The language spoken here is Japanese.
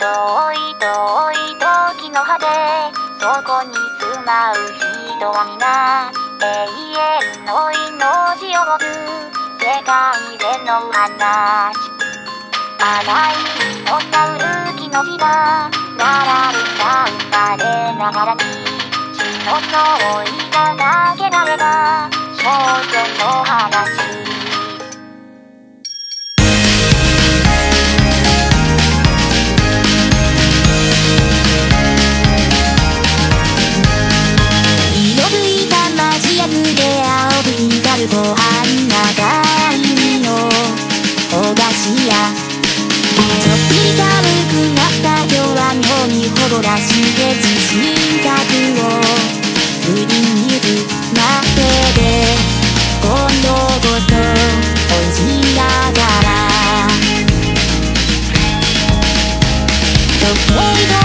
遠い遠い時の果てそこに住まう人は皆永遠の命を持つ。世界での話荒いのサウルキの字が並ぶが生まれながらに血の相違がだければ少女の話 wait